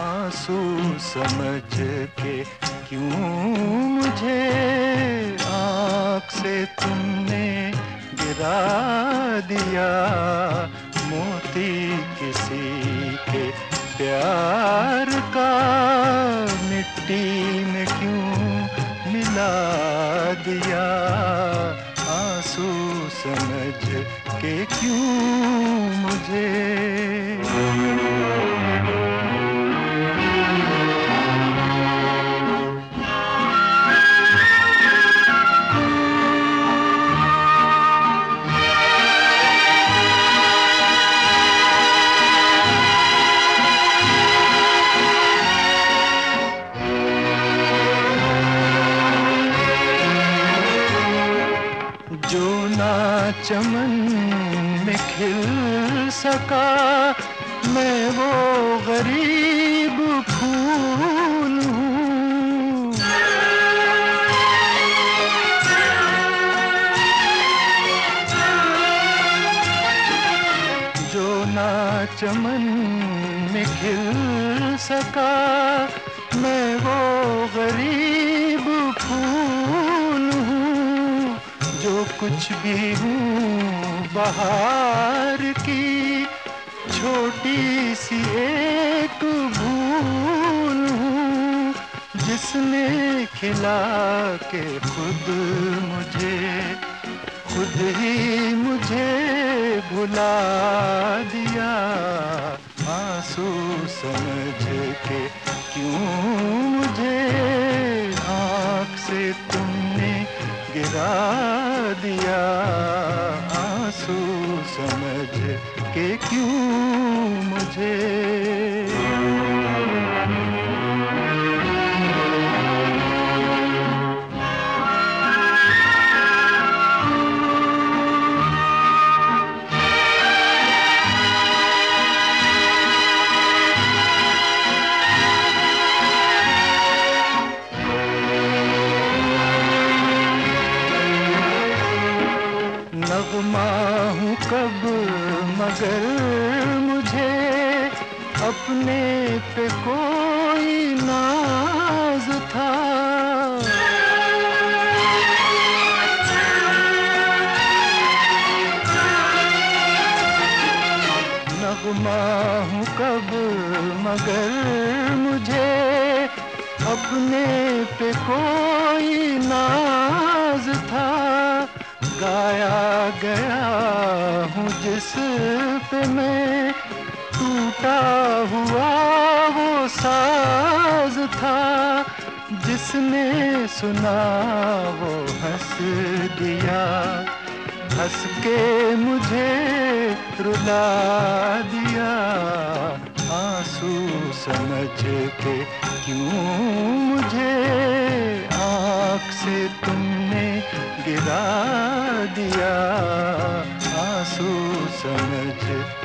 आँसू समझ के क्यों मुझे आँख से तुमने गिरा दिया? मोती किसी के प्यार का मिट्टी में क्यों मिला दिया? समझ के क्यों मुझे चमन में खिल सका, मैं वो गरीब फूल जो ना चमन में खिल सका, मैं वो गरीब कुछ भी हूँ बाहर की, छोटी सी एक भूल हूँ, जिसने खिला के खुद मुझे, खुद ही मुझे भुला दिया। आँसू समझ के क्यों मुझे आँख से तुमने गिरा के क्यों मुझे हूँ कब, मगर मुझे अपने पे कोई नाज था। नगमा हूँ कब, मगर मुझे अपने पे कोई था गाया गया हूँ जिस पे मैं टूटा हुआ वो साज था। जिसने सुना वो हंस दिया। हंस के मुझे रुला दिया। आँसू समझ के क्यों मुझे आँख से तुमने गिरा दिया आँसू समझ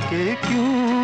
के क्यों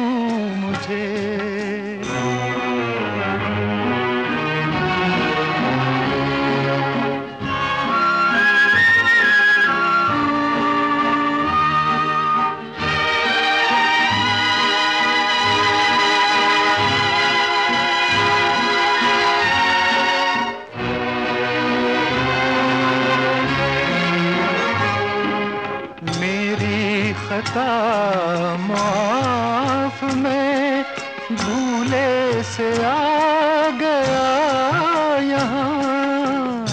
खता माफ़ में भूले से आ गया यहाँ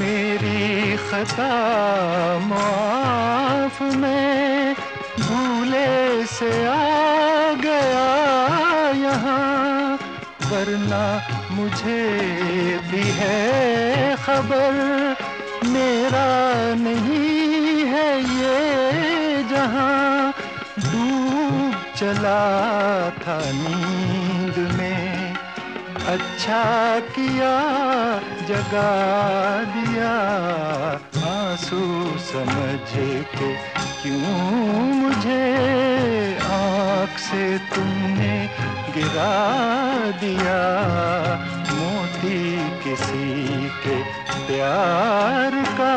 मेरी खता माफ़ में भूले से आ वरना मुझे भी है खबर। मेरा नहीं है ये जहाँ डूब चला था नींद में। अच्छा किया, जगा दिया आँसू समझ के। क्यों मुझे आँख से तुमने गिरा दिया। मोती किसी के प्यार का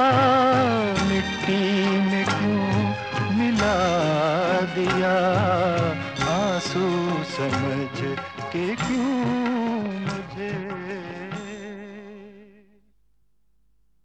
मिट्टी में क्यों मिला दिया? आँसू समझ के क्यों मुझे